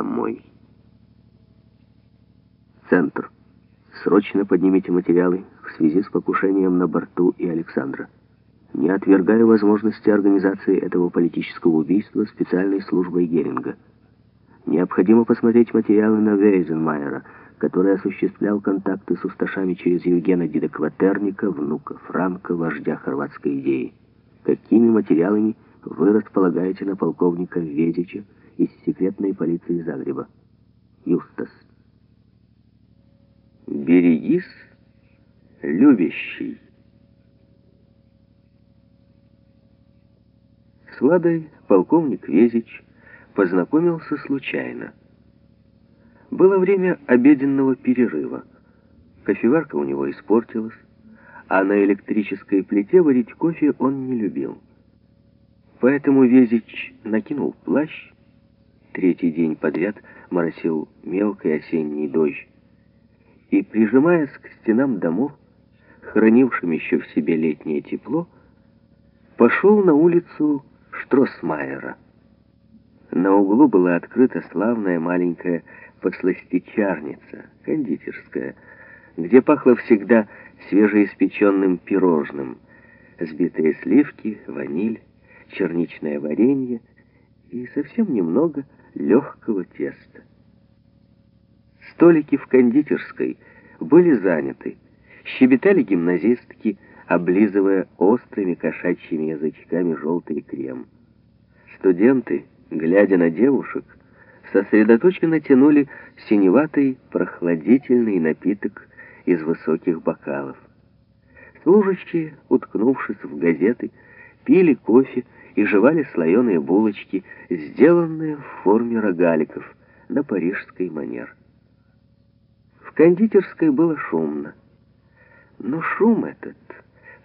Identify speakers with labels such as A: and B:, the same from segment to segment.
A: домой. Центр. Срочно поднимите материалы в связи с покушением на борту и Александра. Не отвергаю возможности организации этого политического убийства специальной службой Геринга. Необходимо посмотреть материалы на Вейзенмайера, который осуществлял контакты с усташами через Евгена Дидекватерника, внука Франка, вождя хорватской идеи. Какими материалами вы располагаете на полковника Ведича из секретной полиции Загреба? Юстас. Берегись, любящий. С Ладой полковник Везич познакомился случайно. Было время обеденного перерыва. Кофеварка у него испортилась, а на электрической плите варить кофе он не любил. Поэтому Везич накинул плащ, третий день подряд моросил мелкий осенний дождь, и, прижимаясь к стенам домов, хранившим еще в себе летнее тепло, пошел на улицу Штросмайера. На углу была открыта славная маленькая посластичарница, кондитерская, где пахло всегда свежеиспеченным пирожным, сбитые сливки, ваниль, черничное варенье и совсем немного легкого теста. Столики в кондитерской были заняты. Щебетали гимназистки, облизывая острыми кошачьими язычками желтый крем. Студенты, глядя на девушек, сосредоточенно тянули синеватый прохладительный напиток из высоких бокалов. Служащие, уткнувшись в газеты, пили кофе и жевали слоеные булочки, сделанные в форме рогаликов на парижский манер. В кондитерской было шумно. Но шум этот,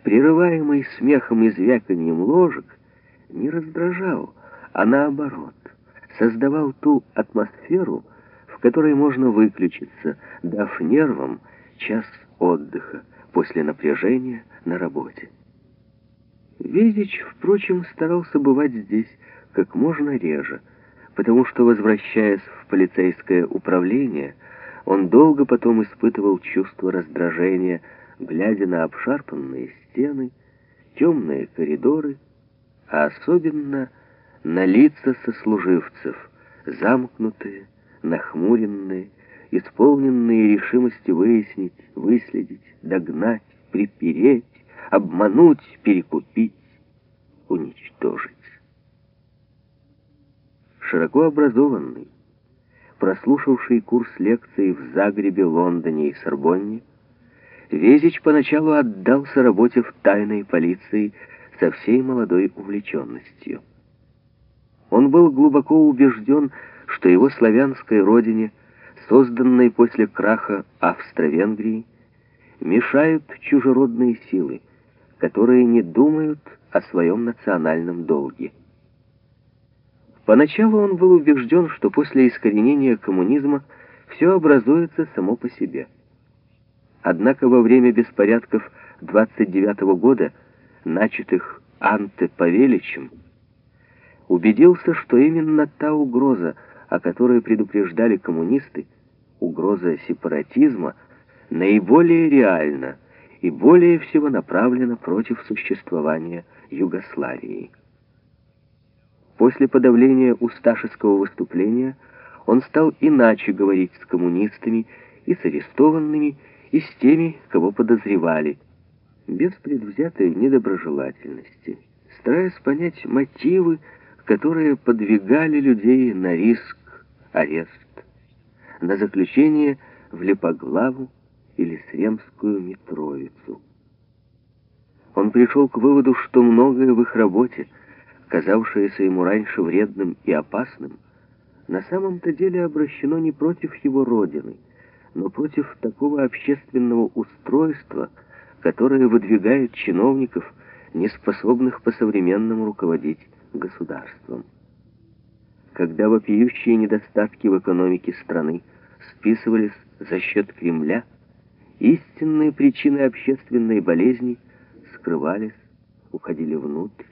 A: прерываемый смехом и звяканием ложек, не раздражал, а наоборот, создавал ту атмосферу, в которой можно выключиться, дав нервам час отдыха после напряжения на работе. Везич, впрочем, старался бывать здесь как можно реже, потому что, возвращаясь в полицейское управление, он долго потом испытывал чувство раздражения, глядя на обшарпанные стены, темные коридоры, а особенно на лица сослуживцев, замкнутые, нахмуренные, исполненные решимости выяснить, выследить, догнать, припереть, обмануть, перекупить, уничтожить. Широко образованный, прослушавший курс лекций в Загребе, Лондоне и Сорбонне, Везич поначалу отдался работе в тайной полиции со всей молодой увлеченностью. Он был глубоко убежден, что его славянской родине, созданной после краха Австро-Венгрии, мешают чужеродные силы, которые не думают о своем национальном долге. Поначалу он был убежден, что после искоренения коммунизма все образуется само по себе. Однако во время беспорядков 29 -го года, начатых Анте Павеличем, убедился, что именно та угроза, о которой предупреждали коммунисты, угроза сепаратизма, наиболее реальна и более всего направлена против существования Югославии. После подавления усташеского выступления он стал иначе говорить с коммунистами и с арестованными, и с теми, кого подозревали, без предвзятой недоброжелательности, стараясь понять мотивы, которые подвигали людей на риск, арест, на заключение в Лепоглаву или Сремскую Митровицу. Он пришел к выводу, что многое в их работе – казавшееся ему раньше вредным и опасным, на самом-то деле обращено не против его родины, но против такого общественного устройства, которое выдвигает чиновников, не способных по-современному руководить государством. Когда вопиющие недостатки в экономике страны списывались за счет Кремля, истинные причины общественной болезни скрывались, уходили внутрь,